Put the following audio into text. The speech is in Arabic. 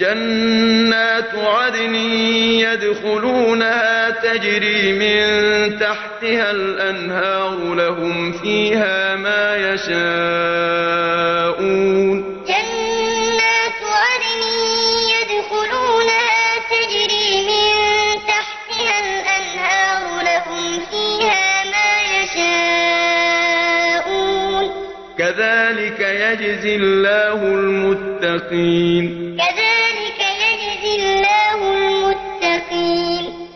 جنات عدن يدخلونها تجري من تحتها الأنهار لهم فيها ما يشاءون. جنات عدن يدخلونها تجري من تحتها الأنهار لهم فيها ما يشاءون. كذلك يجزي الله المتقين. كذلك